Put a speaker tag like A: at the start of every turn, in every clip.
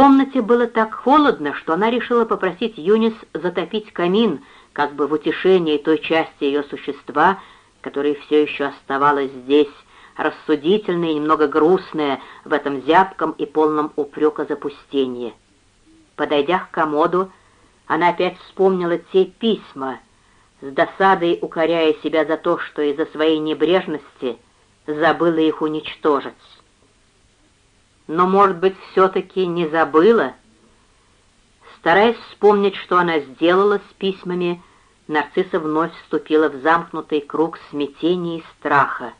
A: комнате было так холодно, что она решила попросить Юнис затопить камин, как бы в утешении той части ее существа, которая все еще оставалась здесь, рассудительная и немного грустная в этом зябком и полном упрека запустении. Подойдя к комоду, она опять вспомнила те письма, с досадой укоряя себя за то, что из-за своей небрежности забыла их уничтожить. Но, может быть, все-таки не забыла? Стараясь вспомнить, что она сделала с письмами, нарцисса вновь вступила в замкнутый круг смятения и страха.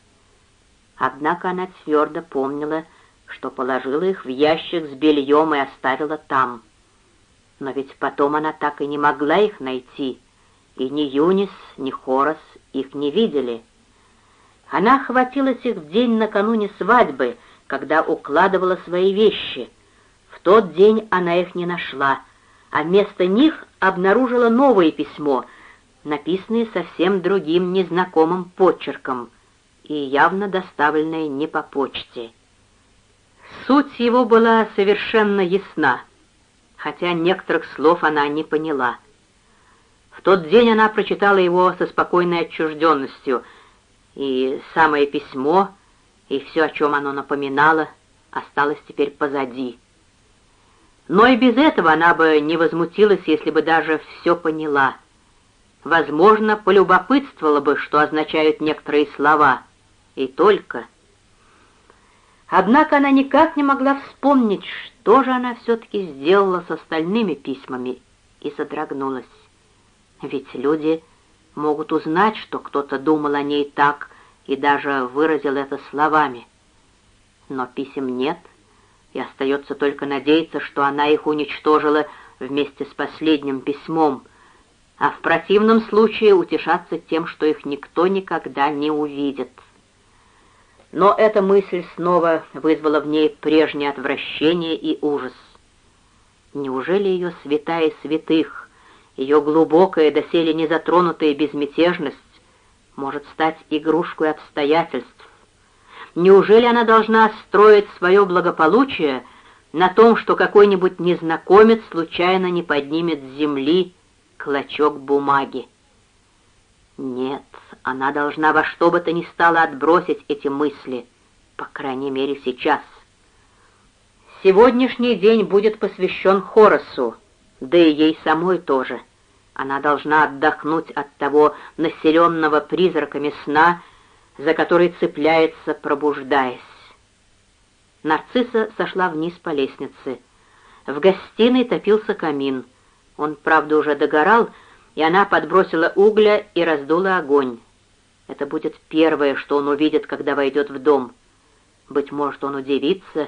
A: Однако она твердо помнила, что положила их в ящик с бельем и оставила там. Но ведь потом она так и не могла их найти, и ни Юнис, ни Хорос их не видели. Она охватилась их в день накануне свадьбы, когда укладывала свои вещи. В тот день она их не нашла, а вместо них обнаружила новое письмо — написанные совсем другим незнакомым почерком и явно доставленные не по почте. Суть его была совершенно ясна, хотя некоторых слов она не поняла. В тот день она прочитала его со спокойной отчужденностью, и самое письмо, и все, о чем оно напоминало, осталось теперь позади. Но и без этого она бы не возмутилась, если бы даже все поняла — возможно, полюбопытствовала бы, что означают некоторые слова, и только. Однако она никак не могла вспомнить, что же она все-таки сделала с остальными письмами, и содрогнулась. Ведь люди могут узнать, что кто-то думал о ней так и даже выразил это словами. Но писем нет, и остается только надеяться, что она их уничтожила вместе с последним письмом — а в противном случае утешаться тем, что их никто никогда не увидит. Но эта мысль снова вызвала в ней прежнее отвращение и ужас. Неужели ее святая святых, ее глубокая, доселе незатронутая безмятежность может стать игрушкой обстоятельств? Неужели она должна строить свое благополучие на том, что какой-нибудь незнакомец случайно не поднимет с земли клочок бумаги. Нет, она должна во что бы то ни стало отбросить эти мысли, по крайней мере сейчас. Сегодняшний день будет посвящен Хоросу, да и ей самой тоже. Она должна отдохнуть от того населенного призраками сна, за который цепляется, пробуждаясь. Нарцисса сошла вниз по лестнице. В гостиной топился камин — он, правда, уже догорал, и она подбросила угля и раздула огонь. Это будет первое, что он увидит, когда войдет в дом. Быть может, он удивится,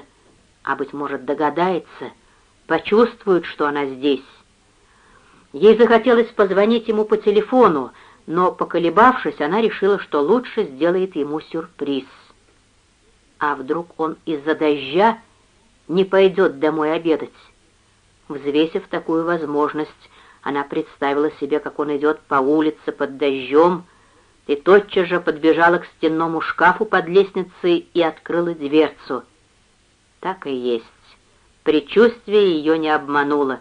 A: а, быть может, догадается, почувствует, что она здесь. Ей захотелось позвонить ему по телефону, но, поколебавшись, она решила, что лучше сделает ему сюрприз. А вдруг он из-за дождя не пойдет домой обедать? Взвесив такую возможность, она представила себе, как он идет по улице под дождем, и тотчас же подбежала к стенному шкафу под лестницей и открыла дверцу. Так и есть. Предчувствие ее не обмануло.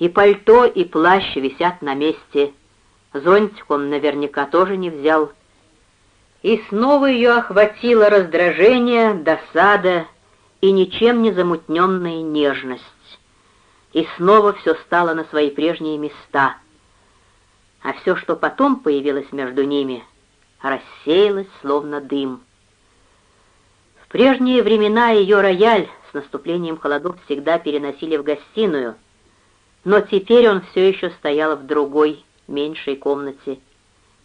A: И пальто, и плащ висят на месте. Зонтик он наверняка тоже не взял. И снова ее охватило раздражение, досада и ничем не замутненная нежность и снова все стало на свои прежние места. А все, что потом появилось между ними, рассеялось, словно дым. В прежние времена ее рояль с наступлением холодов всегда переносили в гостиную, но теперь он все еще стоял в другой, меньшей комнате.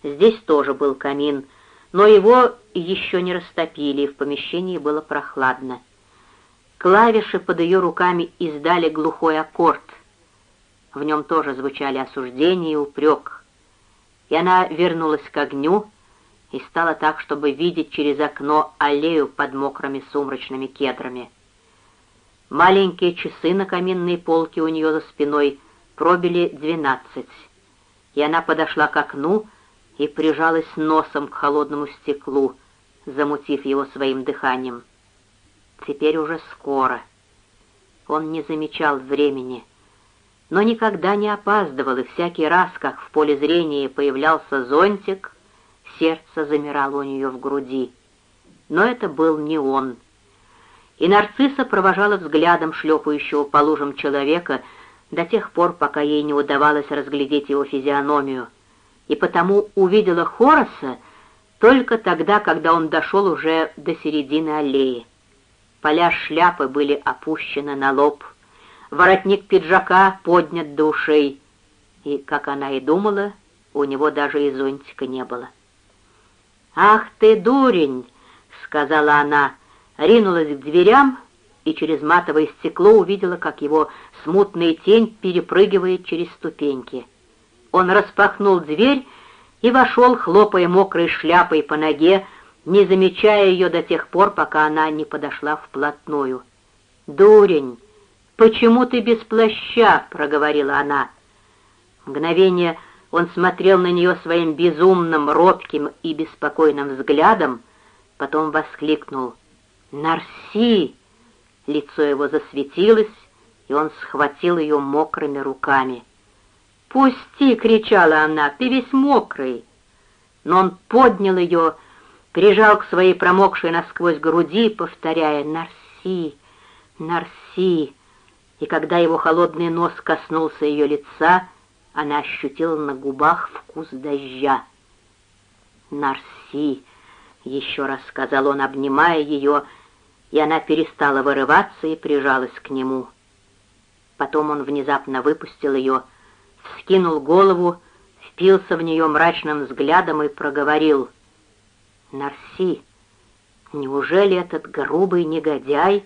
A: Здесь тоже был камин, но его еще не растопили, и в помещении было прохладно. Клавиши под ее руками издали глухой аккорд. В нем тоже звучали осуждение и упрек. И она вернулась к огню и стала так, чтобы видеть через окно аллею под мокрыми сумрачными кедрами. Маленькие часы на каминной полке у нее за спиной пробили двенадцать, и она подошла к окну и прижалась носом к холодному стеклу, замутив его своим дыханием. Теперь уже скоро. Он не замечал времени, но никогда не опаздывал, и всякий раз, как в поле зрения появлялся зонтик, сердце замирало у нее в груди. Но это был не он. И нарцисса провожала взглядом шлепающего по лужам человека до тех пор, пока ей не удавалось разглядеть его физиономию, и потому увидела Хороса только тогда, когда он дошел уже до середины аллеи. Поля шляпы были опущены на лоб, воротник пиджака поднят до ушей, и, как она и думала, у него даже и зонтика не было. «Ах ты, дурень!» — сказала она, ринулась к дверям и через матовое стекло увидела, как его смутная тень перепрыгивает через ступеньки. Он распахнул дверь и вошел, хлопая мокрой шляпой по ноге, не замечая ее до тех пор, пока она не подошла вплотную. «Дурень, почему ты без плаща?» — проговорила она. Мгновение он смотрел на нее своим безумным, робким и беспокойным взглядом, потом воскликнул «Нарси!» Лицо его засветилось, и он схватил ее мокрыми руками. «Пусти!» — кричала она, — «ты весь мокрый!» Но он поднял ее, прижал к своей промокшей насквозь груди, повторяя «Нарси! Нарси!» И когда его холодный нос коснулся ее лица, она ощутила на губах вкус дождя. «Нарси!» — еще раз сказал он, обнимая ее, и она перестала вырываться и прижалась к нему. Потом он внезапно выпустил ее, — вскинул голову, впился в нее мрачным взглядом и проговорил. «Нарси, неужели этот грубый негодяй